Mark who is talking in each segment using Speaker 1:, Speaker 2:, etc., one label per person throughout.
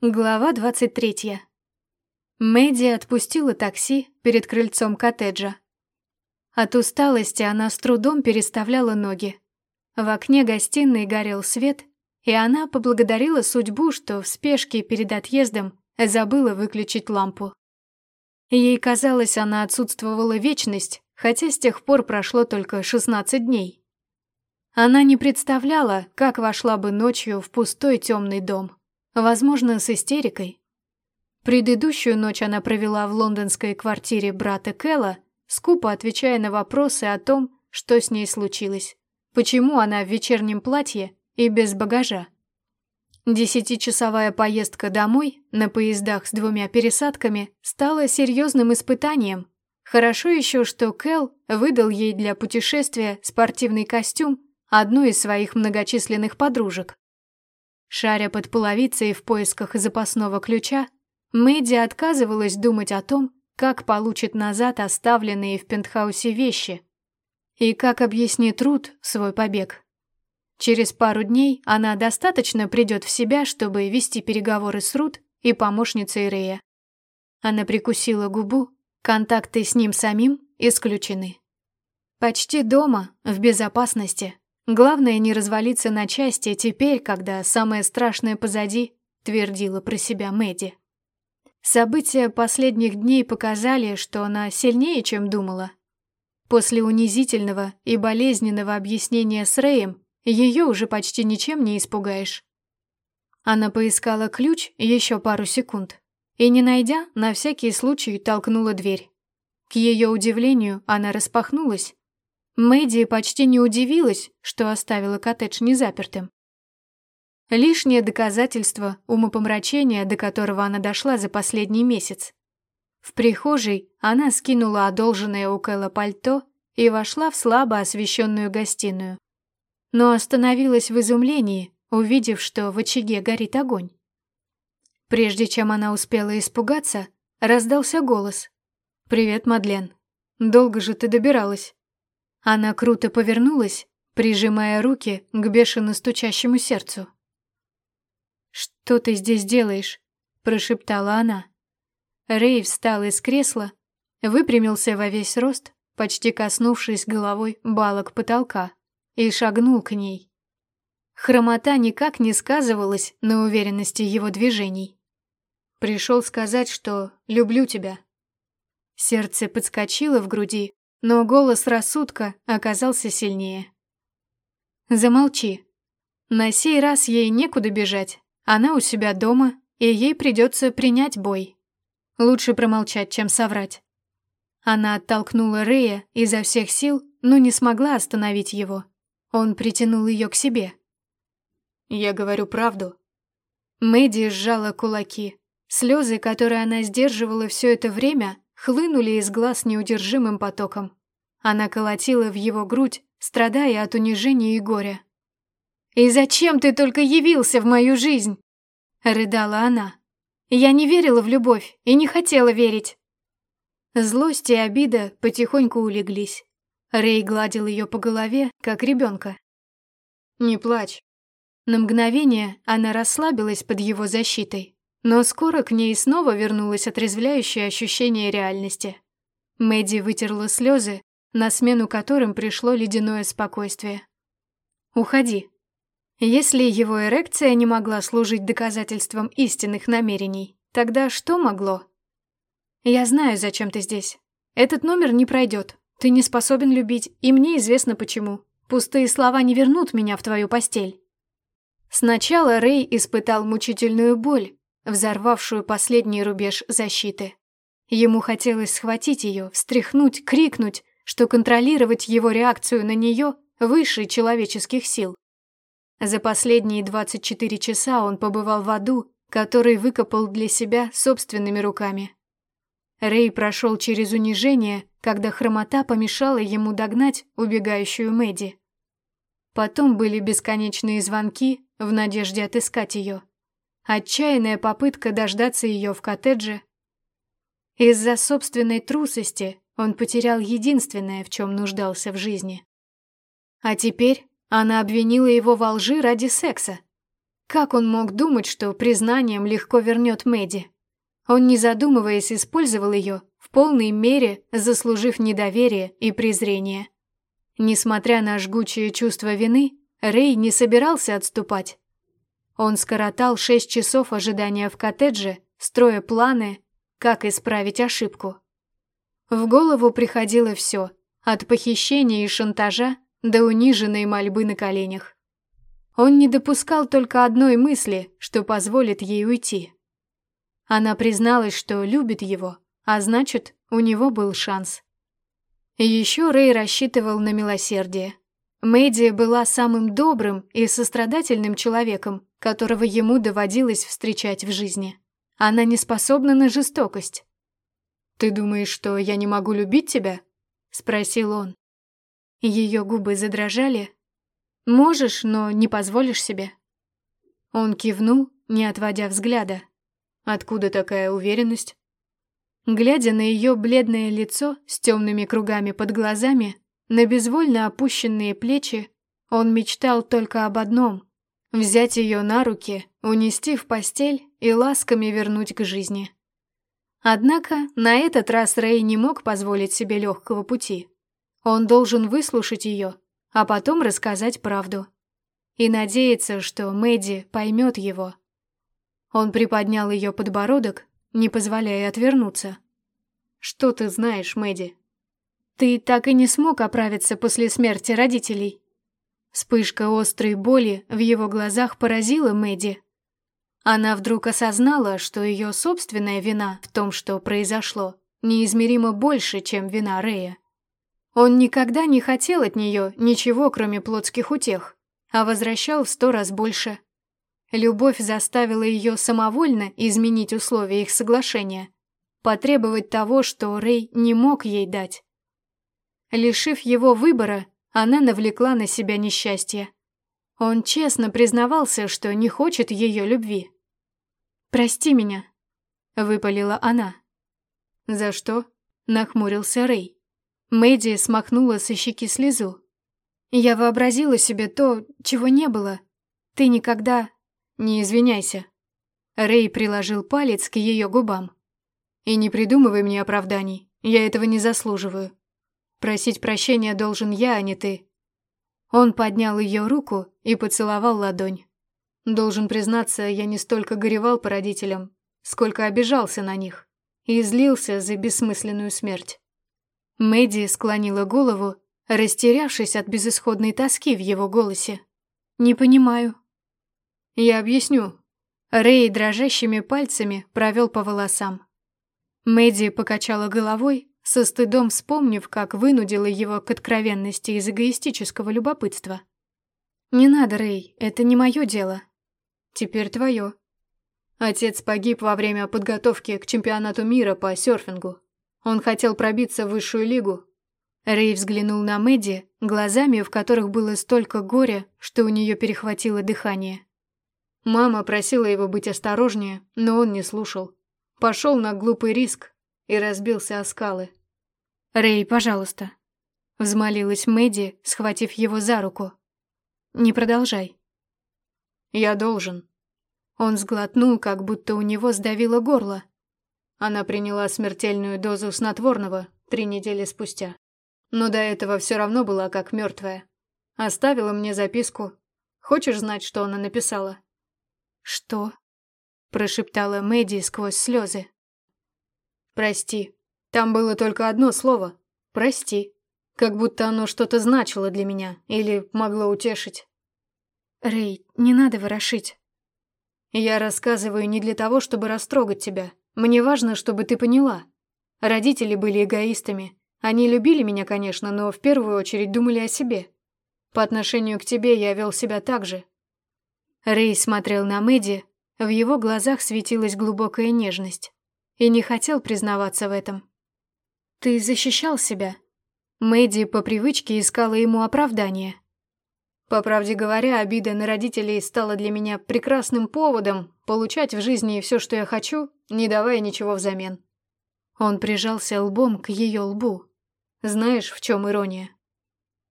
Speaker 1: Глава 23. Мэдди отпустила такси перед крыльцом коттеджа. От усталости она с трудом переставляла ноги. В окне гостиной горел свет, и она поблагодарила судьбу, что в спешке перед отъездом забыла выключить лампу. Ей казалось, она отсутствовала вечность, хотя с тех пор прошло только 16 дней. Она не представляла, как вошла бы ночью в пустой темный дом. Возможно, с истерикой. Предыдущую ночь она провела в лондонской квартире брата Кэлла, скупо отвечая на вопросы о том, что с ней случилось, почему она в вечернем платье и без багажа. Десятичасовая поездка домой на поездах с двумя пересадками стала серьезным испытанием. Хорошо еще, что Кэл выдал ей для путешествия спортивный костюм одну из своих многочисленных подружек. Шаря под половицей в поисках запасного ключа, Мэдди отказывалась думать о том, как получит назад оставленные в пентхаусе вещи и как объяснит Рут свой побег. Через пару дней она достаточно придет в себя, чтобы вести переговоры с Рут и помощницей Рея. Она прикусила губу, контакты с ним самим исключены. Почти дома, в безопасности, Главное не развалиться на части теперь, когда самое страшное позади, твердила про себя Мэдди. События последних дней показали, что она сильнее, чем думала. После унизительного и болезненного объяснения с Рэем ее уже почти ничем не испугаешь. Она поискала ключ еще пару секунд и, не найдя, на всякий случай толкнула дверь. К ее удивлению, она распахнулась, Мэдди почти не удивилась, что оставила коттедж незапертым. Лишнее доказательство умопомрачения, до которого она дошла за последний месяц. В прихожей она скинула одолженное у Кэлла пальто и вошла в слабо освещенную гостиную. Но остановилась в изумлении, увидев, что в очаге горит огонь. Прежде чем она успела испугаться, раздался голос. «Привет, Мадлен. Долго же ты добиралась?» Она круто повернулась, прижимая руки к бешено стучащему сердцу. «Что ты здесь делаешь?» — прошептала она. Рэй встал из кресла, выпрямился во весь рост, почти коснувшись головой балок потолка, и шагнул к ней. Хромота никак не сказывалась на уверенности его движений. Пришел сказать, что люблю тебя. Сердце подскочило в груди, но голос рассудка оказался сильнее. «Замолчи. На сей раз ей некуда бежать. Она у себя дома, и ей придется принять бой. Лучше промолчать, чем соврать». Она оттолкнула Рея изо всех сил, но не смогла остановить его. Он притянул ее к себе. «Я говорю правду». Мэдди сжала кулаки. Слезы, которые она сдерживала все это время, хлынули из глаз неудержимым потоком. Она колотила в его грудь, страдая от унижения и горя. «И зачем ты только явился в мою жизнь?» — рыдала она. «Я не верила в любовь и не хотела верить». Злость и обида потихоньку улеглись. Рэй гладил ее по голове, как ребенка. «Не плачь». На мгновение она расслабилась под его защитой. Но скоро к ней снова вернулось отрезвляющее ощущение реальности. Мэдди вытерла слезы, на смену которым пришло ледяное спокойствие. «Уходи». Если его эрекция не могла служить доказательством истинных намерений, тогда что могло? «Я знаю, зачем ты здесь. Этот номер не пройдет. Ты не способен любить, и мне известно почему. Пустые слова не вернут меня в твою постель». Сначала Рэй испытал мучительную боль, взорвавшую последний рубеж защиты. Ему хотелось схватить ее, встряхнуть, крикнуть, что контролировать его реакцию на нее выше человеческих сил. За последние 24 часа он побывал в аду, который выкопал для себя собственными руками. Рэй прошел через унижение, когда хромота помешала ему догнать убегающую Мэдди. Потом были бесконечные звонки в надежде отыскать ее. Отчаянная попытка дождаться ее в коттедже. Из-за собственной трусости он потерял единственное, в чем нуждался в жизни. А теперь она обвинила его во лжи ради секса. Как он мог думать, что признанием легко вернет Мэдди? Он, не задумываясь, использовал ее, в полной мере заслужив недоверие и презрение. Несмотря на жгучее чувство вины, Рэй не собирался отступать. Он скоротал шесть часов ожидания в коттедже, строя планы, как исправить ошибку. В голову приходило все, от похищения и шантажа до униженной мольбы на коленях. Он не допускал только одной мысли, что позволит ей уйти. Она призналась, что любит его, а значит, у него был шанс. Еще Рэй рассчитывал на милосердие. Мэдди была самым добрым и сострадательным человеком, которого ему доводилось встречать в жизни. Она не способна на жестокость. «Ты думаешь, что я не могу любить тебя?» — спросил он. Ее губы задрожали. «Можешь, но не позволишь себе». Он кивнул, не отводя взгляда. «Откуда такая уверенность?» Глядя на ее бледное лицо с темными кругами под глазами, на безвольно опущенные плечи, он мечтал только об одном — взять ее на руки, унести в постель и ласками вернуть к жизни. Однако на этот раз Рэй не мог позволить себе легкого пути. Он должен выслушать ее, а потом рассказать правду. И надеяться, что Мэдди поймет его. Он приподнял ее подбородок не позволяя отвернуться. «Что ты знаешь, Мэдди?» «Ты так и не смог оправиться после смерти родителей». Вспышка острой боли в его глазах поразила Мэдди. Она вдруг осознала, что ее собственная вина в том, что произошло, неизмеримо больше, чем вина Рэя. Он никогда не хотел от нее ничего, кроме плотских утех, а возвращал в сто раз больше. Любовь заставила ее самовольно изменить условия их соглашения, потребовать того, что Рэй не мог ей дать. Лишив его выбора, она навлекла на себя несчастье. Он честно признавался, что не хочет ее любви. «Прости меня», — выпалила она. «За что?» — нахмурился Рэй. Мэдди смахнула со щеки слезу. «Я вообразила себе то, чего не было. Ты никогда «Не извиняйся». Рэй приложил палец к ее губам. «И не придумывай мне оправданий, я этого не заслуживаю. Просить прощения должен я, а не ты». Он поднял ее руку и поцеловал ладонь. Должен признаться, я не столько горевал по родителям, сколько обижался на них и злился за бессмысленную смерть. Мэдди склонила голову, растерявшись от безысходной тоски в его голосе. «Не понимаю», «Я объясню». Рэй дрожащими пальцами провел по волосам. Мэдди покачала головой, со стыдом вспомнив, как вынудила его к откровенности из эгоистического любопытства. «Не надо, Рэй, это не мое дело. Теперь твое». Отец погиб во время подготовки к чемпионату мира по серфингу. Он хотел пробиться в высшую лигу. Рэй взглянул на Мэдди, глазами, в которых было столько горя, что у нее перехватило дыхание. Мама просила его быть осторожнее, но он не слушал. Пошел на глупый риск и разбился о скалы. «Рэй, пожалуйста», — взмолилась Мэдди, схватив его за руку. «Не продолжай». «Я должен». Он сглотнул, как будто у него сдавило горло. Она приняла смертельную дозу снотворного три недели спустя. Но до этого все равно была как мертвая. Оставила мне записку. Хочешь знать, что она написала? «Что?» — прошептала Мэдди сквозь слезы. «Прости. Там было только одно слово. Прости. Как будто оно что-то значило для меня или могло утешить». «Рэй, не надо ворошить». «Я рассказываю не для того, чтобы растрогать тебя. Мне важно, чтобы ты поняла. Родители были эгоистами. Они любили меня, конечно, но в первую очередь думали о себе. По отношению к тебе я вел себя так же, Рэй смотрел на Мэдди, в его глазах светилась глубокая нежность, и не хотел признаваться в этом. «Ты защищал себя?» Мэдди по привычке искала ему оправдание. По правде говоря, обида на родителей стала для меня прекрасным поводом получать в жизни все, что я хочу, не давая ничего взамен. Он прижался лбом к ее лбу. Знаешь, в чем ирония?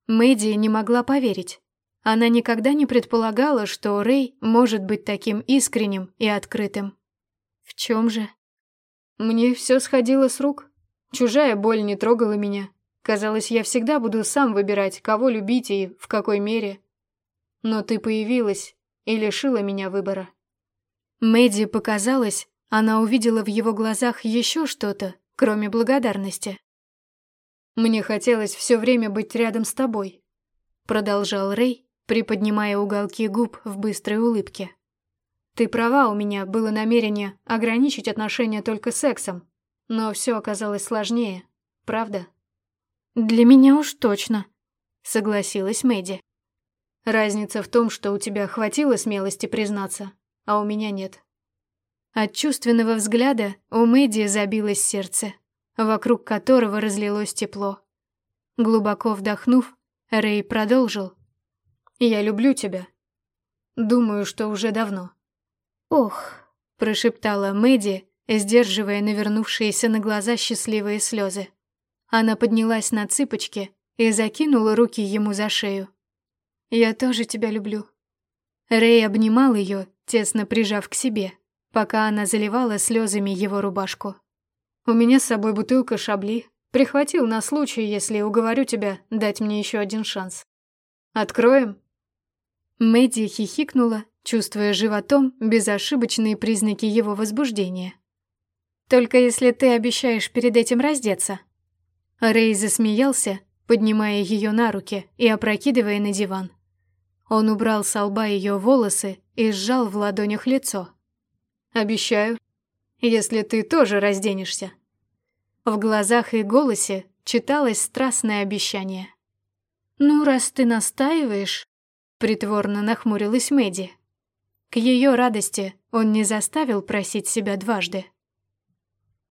Speaker 1: Мэдди не могла поверить. Она никогда не предполагала, что Рэй может быть таким искренним и открытым. В чем же? Мне все сходило с рук. Чужая боль не трогала меня. Казалось, я всегда буду сам выбирать, кого любить и в какой мере. Но ты появилась и лишила меня выбора. Мэдди показалось, она увидела в его глазах еще что-то, кроме благодарности. «Мне хотелось все время быть рядом с тобой», — продолжал Рэй, приподнимая уголки губ в быстрой улыбке. «Ты права, у меня было намерение ограничить отношения только сексом, но все оказалось сложнее, правда?» «Для меня уж точно», — согласилась Мэдди. «Разница в том, что у тебя хватило смелости признаться, а у меня нет». От чувственного взгляда у Мэдди забилось сердце, вокруг которого разлилось тепло. Глубоко вдохнув, Рэй продолжил. «Я люблю тебя. Думаю, что уже давно». «Ох», — прошептала Мэдди, сдерживая навернувшиеся на глаза счастливые слезы. Она поднялась на цыпочки и закинула руки ему за шею. «Я тоже тебя люблю». Рэй обнимал ее, тесно прижав к себе пока она заливала слезами его рубашку. «У меня с собой бутылка шабли. Прихватил на случай, если уговорю тебя дать мне еще один шанс. Откроем?» Мэдди хихикнула, чувствуя животом безошибочные признаки его возбуждения. «Только если ты обещаешь перед этим раздеться». Рэй засмеялся, поднимая ее на руки и опрокидывая на диван. Он убрал с лба ее волосы и сжал в ладонях лицо. Обещаю, если ты тоже разденешься. В глазах и голосе читалось страстное обещание. «Ну, раз ты настаиваешь...» — притворно нахмурилась Мэдди. К ее радости он не заставил просить себя дважды.